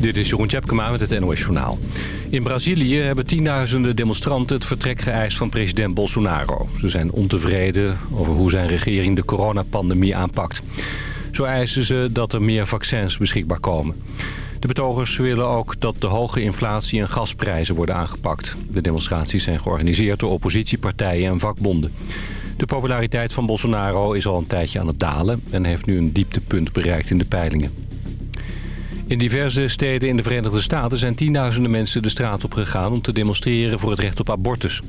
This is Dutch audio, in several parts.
Dit is Jeroen Tjepkema met het NOS Journaal. In Brazilië hebben tienduizenden demonstranten het vertrek geëist van president Bolsonaro. Ze zijn ontevreden over hoe zijn regering de coronapandemie aanpakt. Zo eisen ze dat er meer vaccins beschikbaar komen. De betogers willen ook dat de hoge inflatie en gasprijzen worden aangepakt. De demonstraties zijn georganiseerd door oppositiepartijen en vakbonden. De populariteit van Bolsonaro is al een tijdje aan het dalen... en heeft nu een dieptepunt bereikt in de peilingen. In diverse steden in de Verenigde Staten zijn tienduizenden mensen de straat op gegaan om te demonstreren voor het recht op abortus.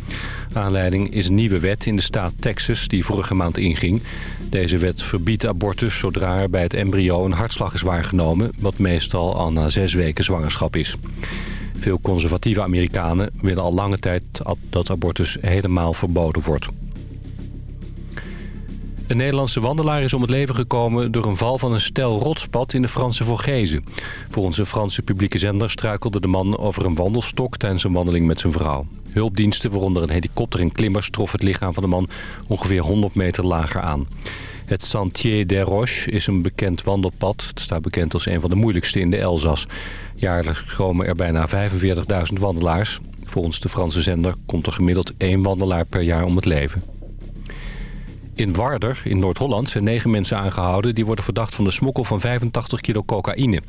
Aanleiding is een nieuwe wet in de staat Texas die vorige maand inging. Deze wet verbiedt abortus zodra er bij het embryo een hartslag is waargenomen, wat meestal al na zes weken zwangerschap is. Veel conservatieve Amerikanen willen al lange tijd dat abortus helemaal verboden wordt. Een Nederlandse wandelaar is om het leven gekomen door een val van een stel rotspad in de Franse Vorgezen. Volgens een Franse publieke zender struikelde de man over een wandelstok tijdens een wandeling met zijn vrouw. Hulpdiensten, waaronder een helikopter en klimmers, troffen het lichaam van de man ongeveer 100 meter lager aan. Het Sentier des Roches is een bekend wandelpad. Het staat bekend als een van de moeilijkste in de Elzas. Jaarlijks komen er bijna 45.000 wandelaars. Volgens de Franse zender komt er gemiddeld één wandelaar per jaar om het leven. In Warder, in Noord-Holland, zijn negen mensen aangehouden... die worden verdacht van de smokkel van 85 kilo cocaïne.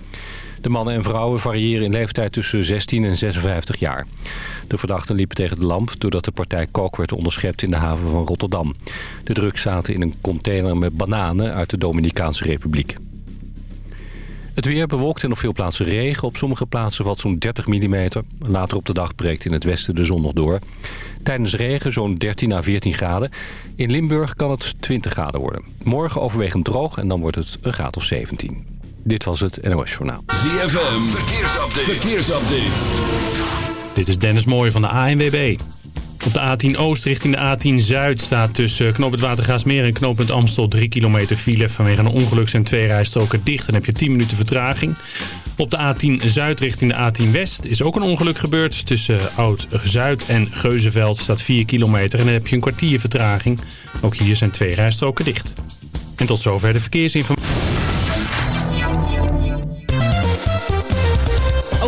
De mannen en vrouwen variëren in leeftijd tussen 16 en 56 jaar. De verdachten liepen tegen de lamp doordat de partij kook werd onderschept in de haven van Rotterdam. De drugs zaten in een container met bananen uit de Dominicaanse Republiek. Het weer bewolkt en op veel plaatsen regen. Op sommige plaatsen valt zo'n 30 mm. Later op de dag breekt in het westen de zon nog door. Tijdens regen zo'n 13 à 14 graden. In Limburg kan het 20 graden worden. Morgen overwegend droog en dan wordt het een graad of 17. Dit was het NOS Journaal. ZFM, verkeersupdate. verkeersupdate. Dit is Dennis Mooij van de ANWB. Op de A10 Oost richting de A10 Zuid staat tussen knooppunt Watergaasmeer en knooppunt Amstel 3 kilometer file. Vanwege een ongeluk zijn twee rijstroken dicht en heb je 10 minuten vertraging. Op de A10 Zuid richting de A10 West is ook een ongeluk gebeurd. Tussen Oud-Zuid en Geuzenveld staat 4 kilometer en dan heb je een kwartier vertraging. Ook hier zijn twee rijstroken dicht. En tot zover de verkeersinformatie.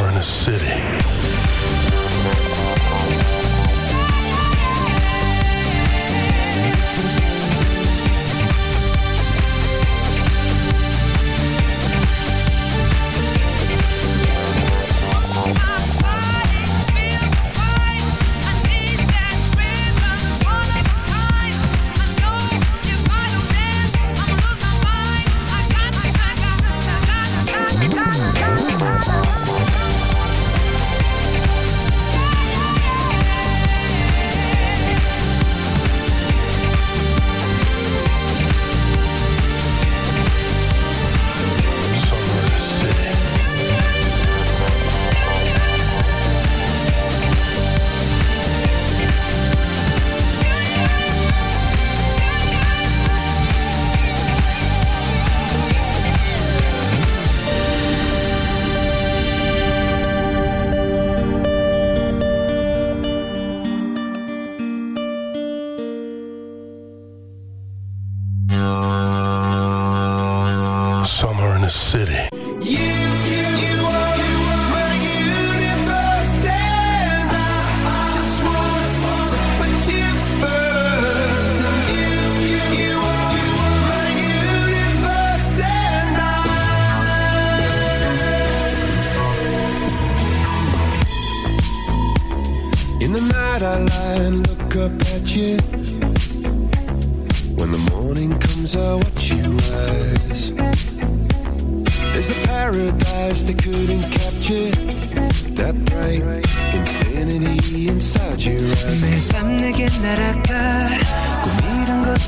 are in a city.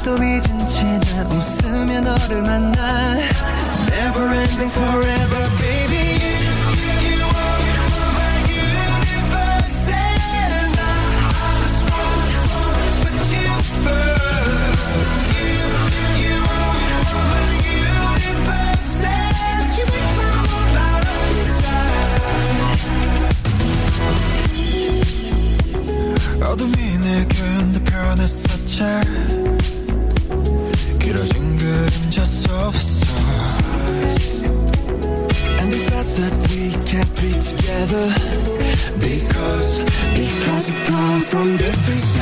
아직도 잊은 채나 웃으며 너를 만나 Never ending forever baby 어둠이 내게 흔들 변했었지 together because because we come from different sides.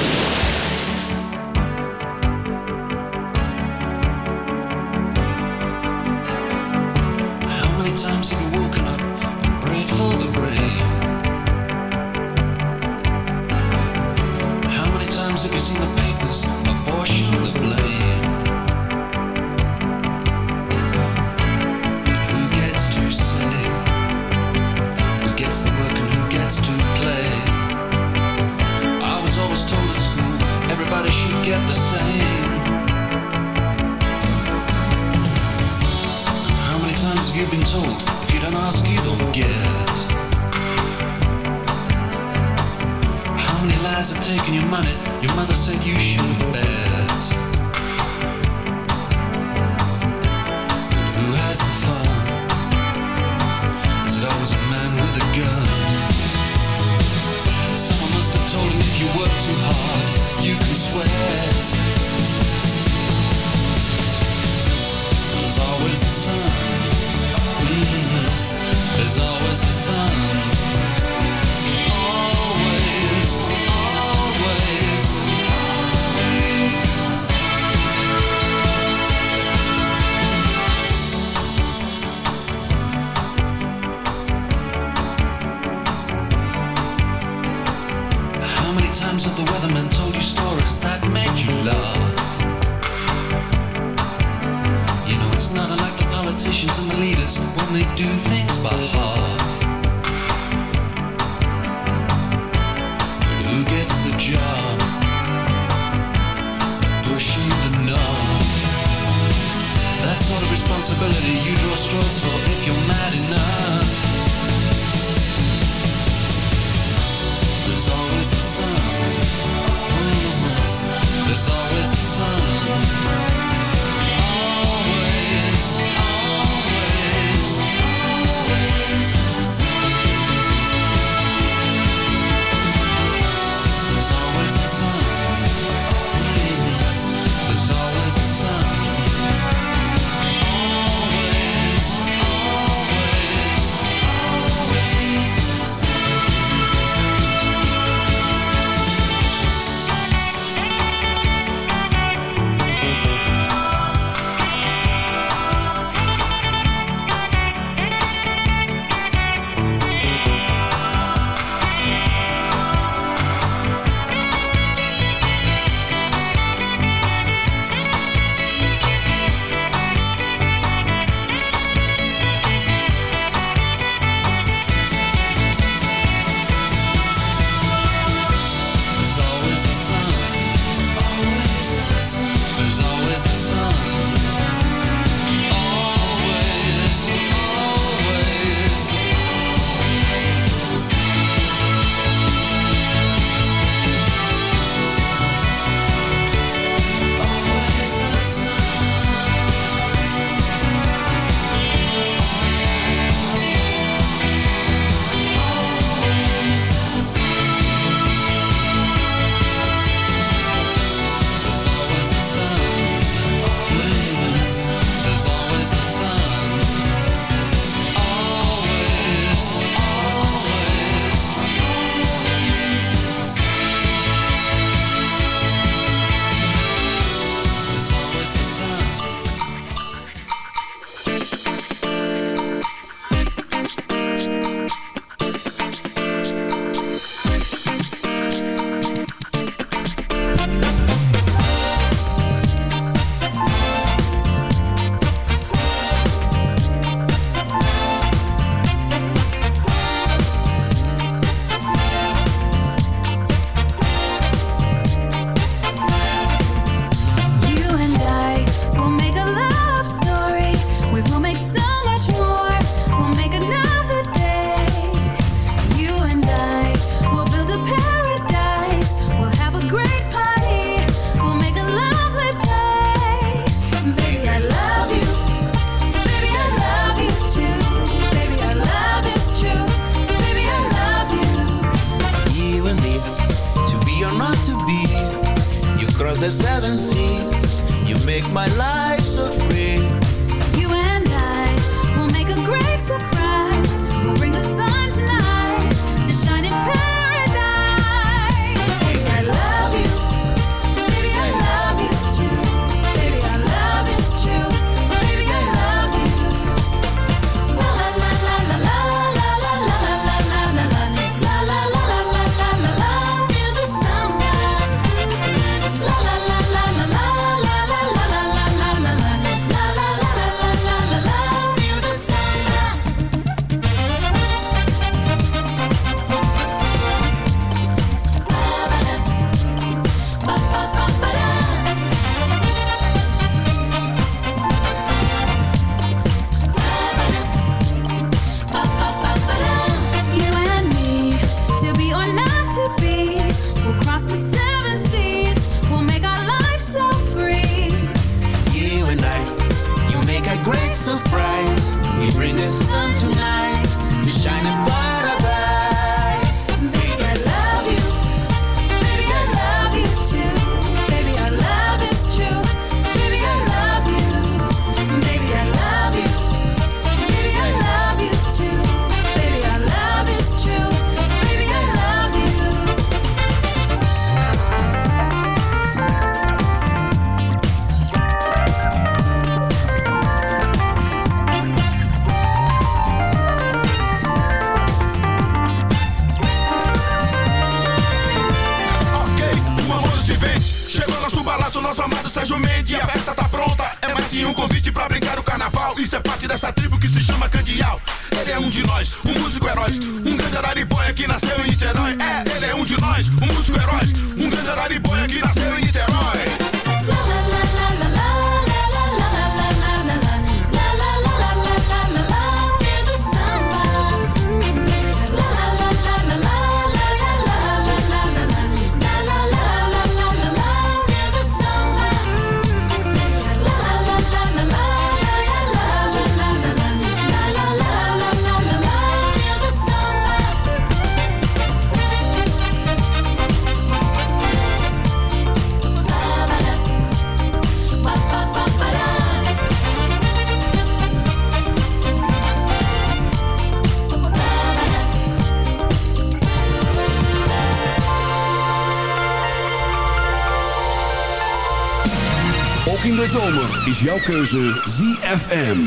Is jouw keuze ZFM.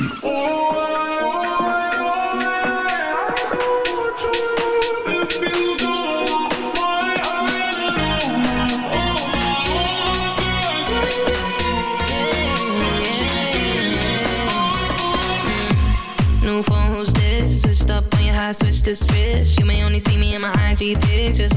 New phone, who's this? Switched up on your high, switch to switch. You may only see me in my IG pictures.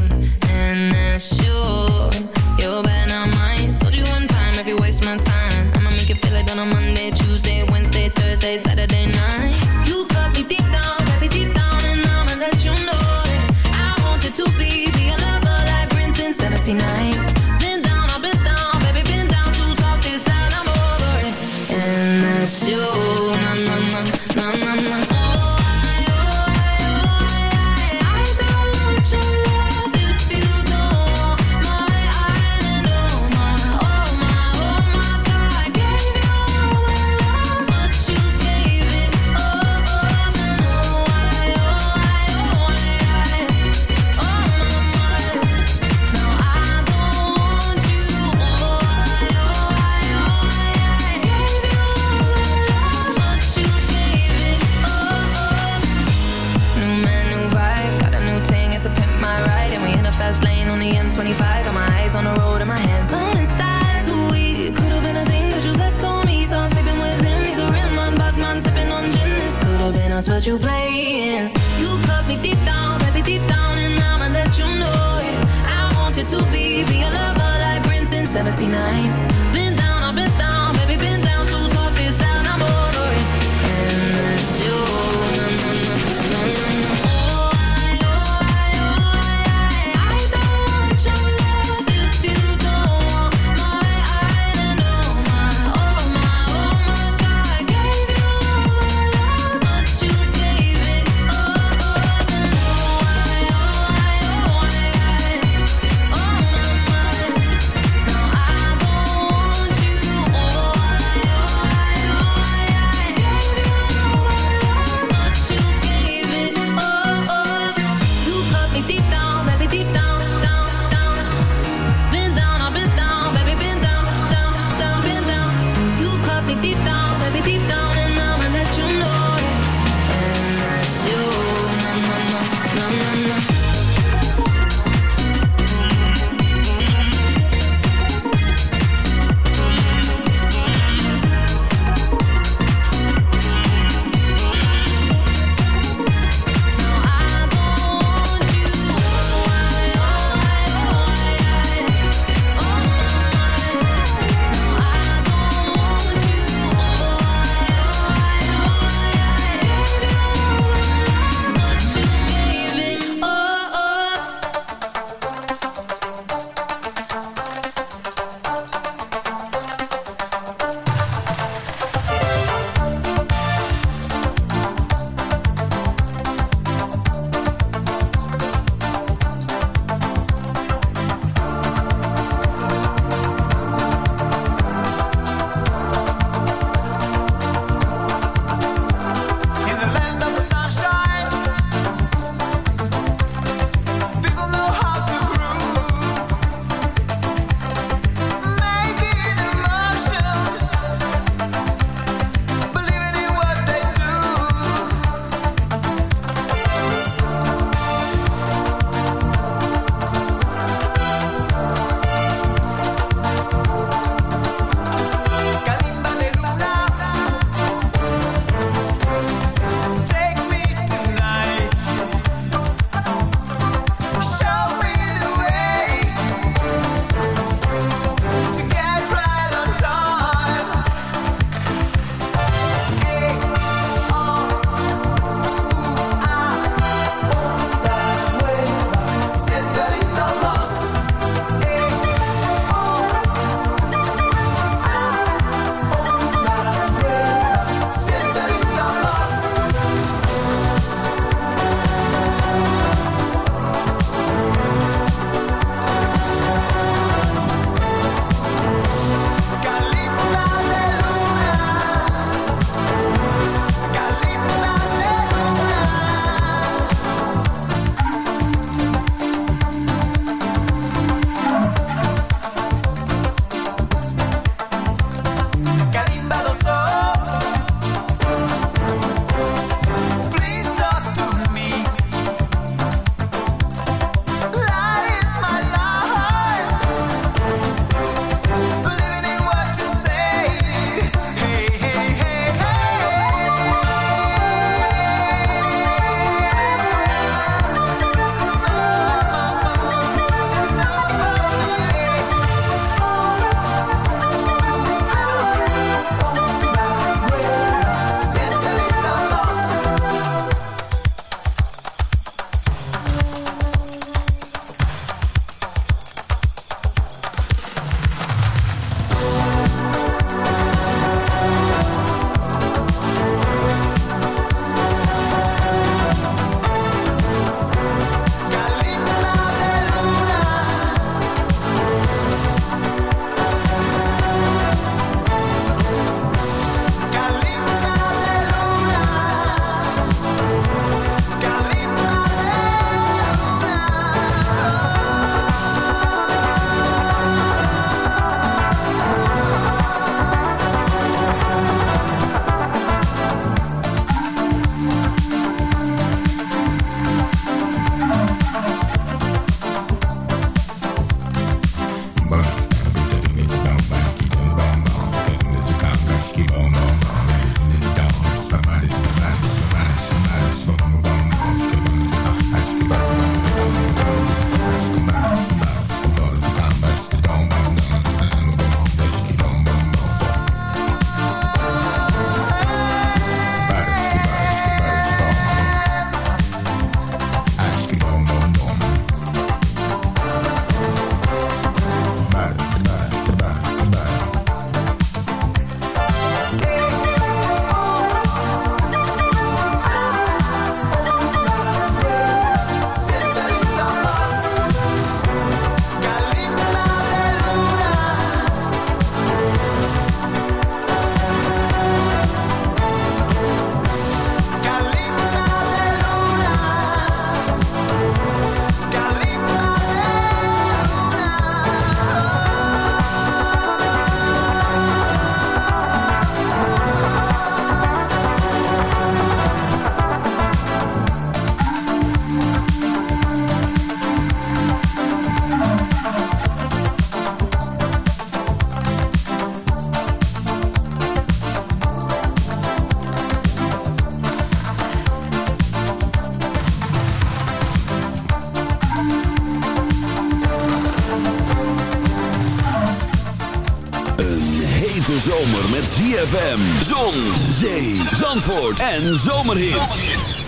ZFM, zon, zee, zandvoort en zomerhits.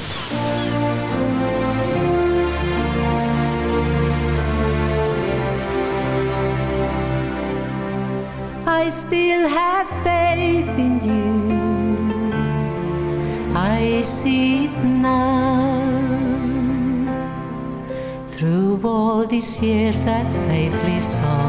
I still have faith in you. I see it now. Through all these years, that faith lives on.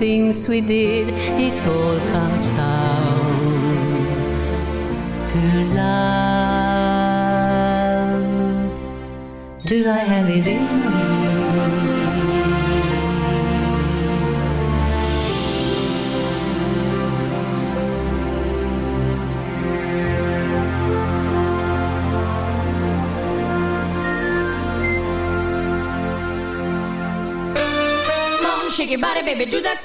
Things we did. It all comes down to love. Do I have it in me? Shake your body, baby, do that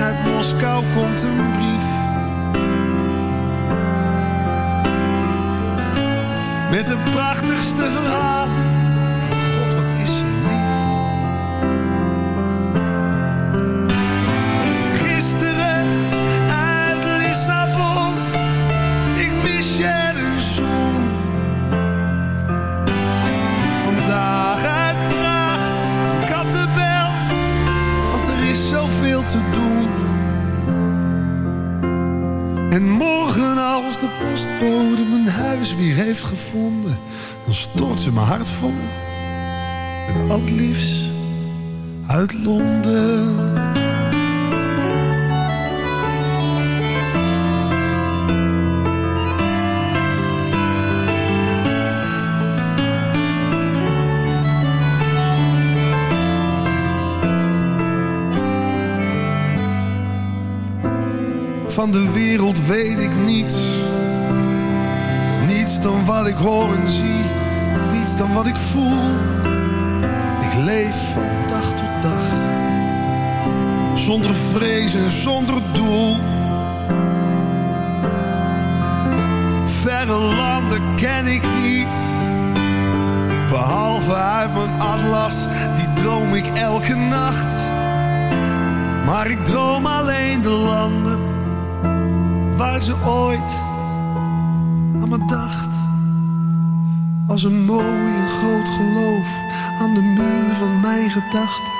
uit Moskou komt een brief. Met de prachtigste verhalen. Uit Londen. Van de wereld weet ik niets. Niets dan wat ik hoor en zie. Niets dan wat ik voel. Ik leef van. Zonder vrees en zonder doel. Verre landen ken ik niet. Behalve uit mijn atlas, die droom ik elke nacht. Maar ik droom alleen de landen waar ze ooit aan me dacht. Als een mooi en groot geloof aan de muur van mijn gedachten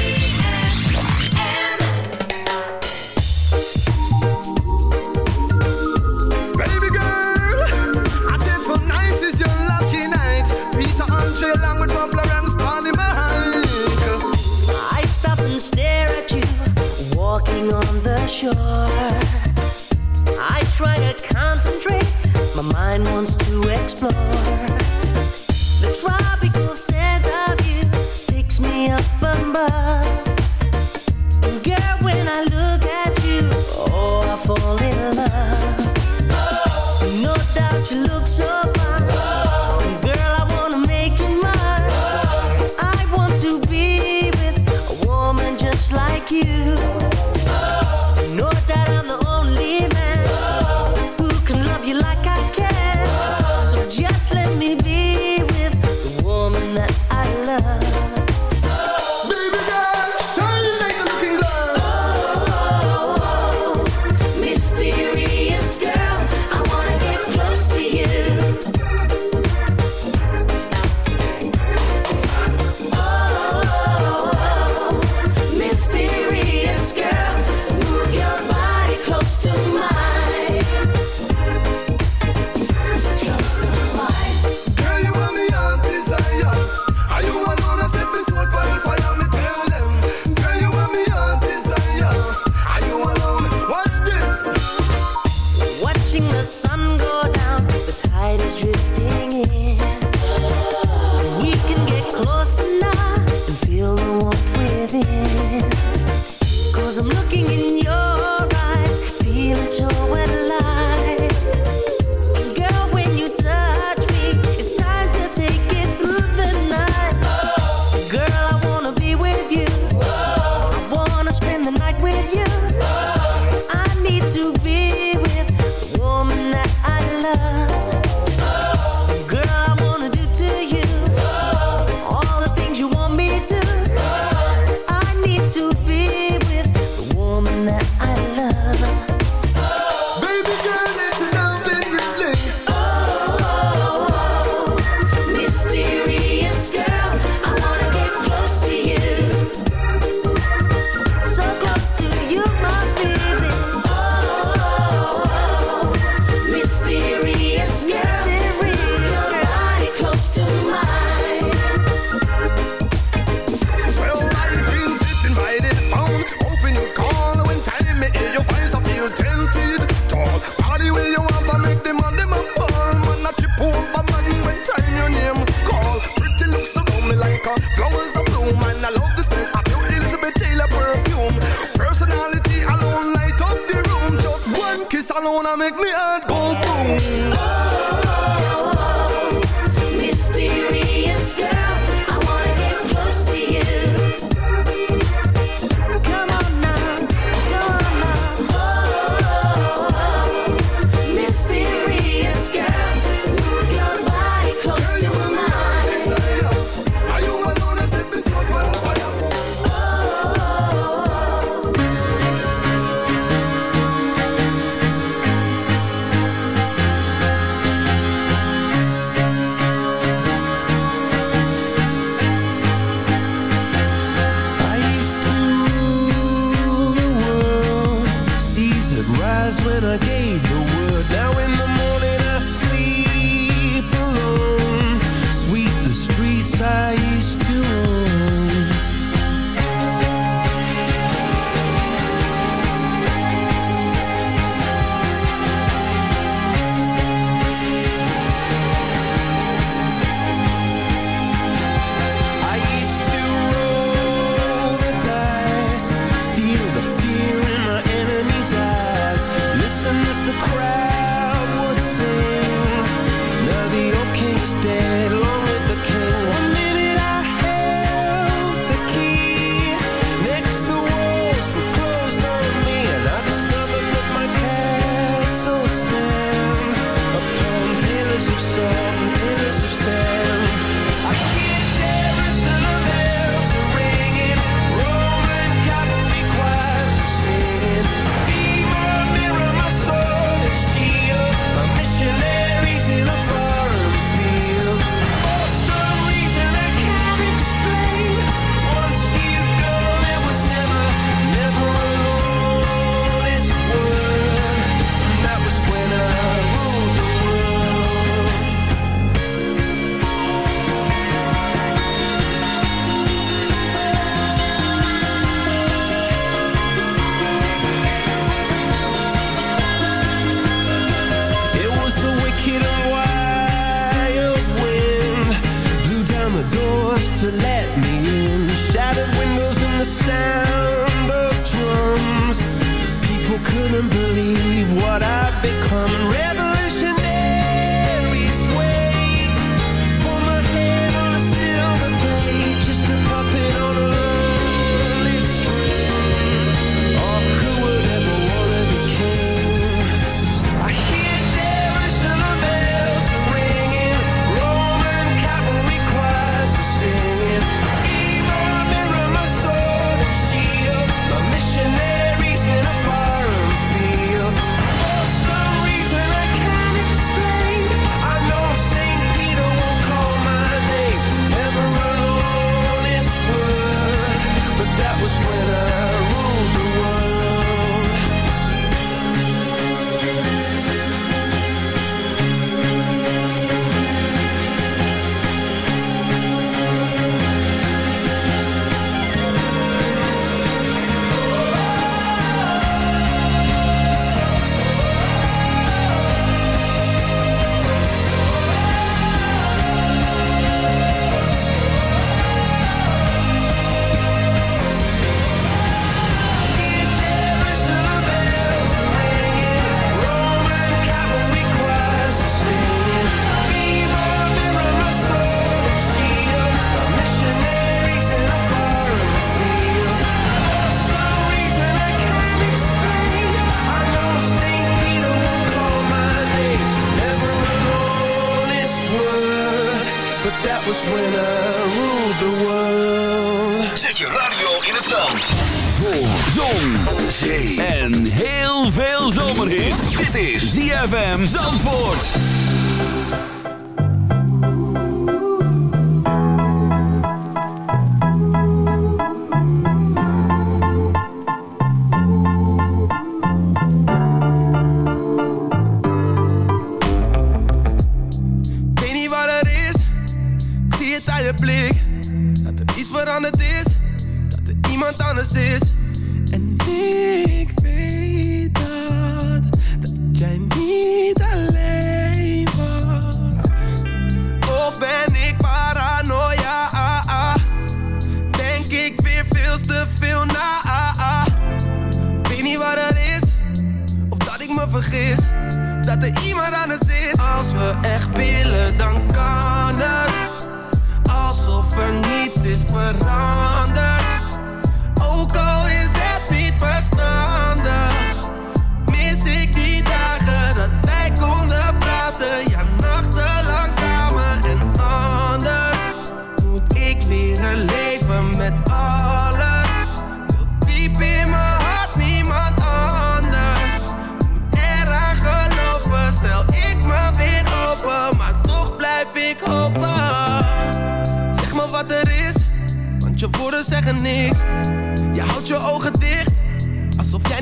dat er iemand anders is.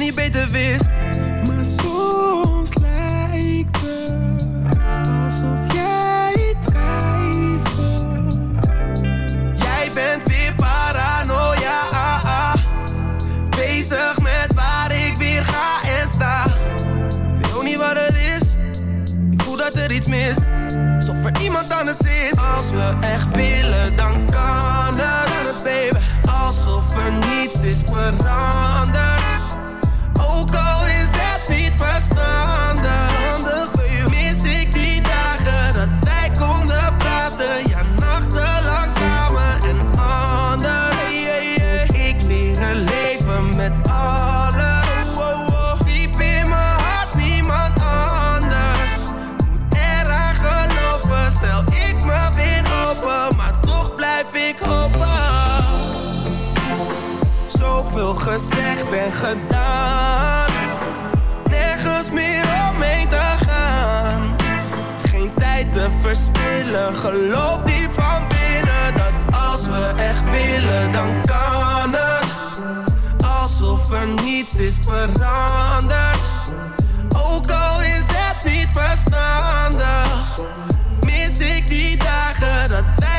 je beter wist. Maar soms lijkt het alsof jij drijft. Jij bent weer paranoia. Ah, ah. Bezig met waar ik weer ga en sta. Ik weet ook niet wat het is. Ik voel dat er iets mis. Alsof er iemand anders is. Als we echt willen Geloof diep van binnen dat als we echt willen dan kan het. Alsof er niets is veranderd. Ook al is het niet verstandig Mis ik die dagen dat wij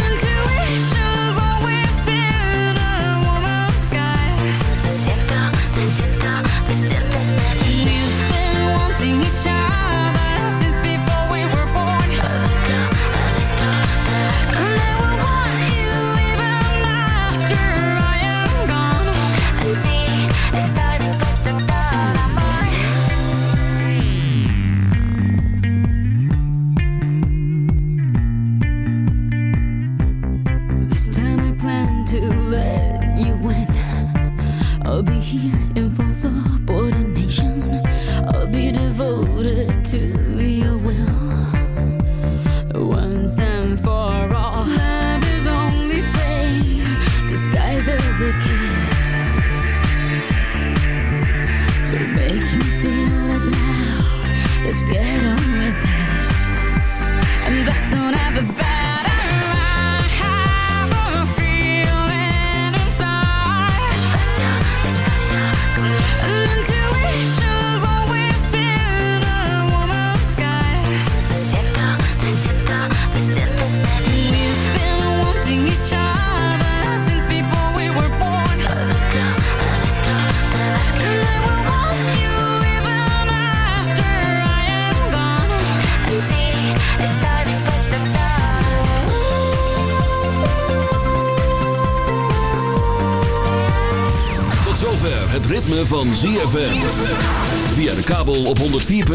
London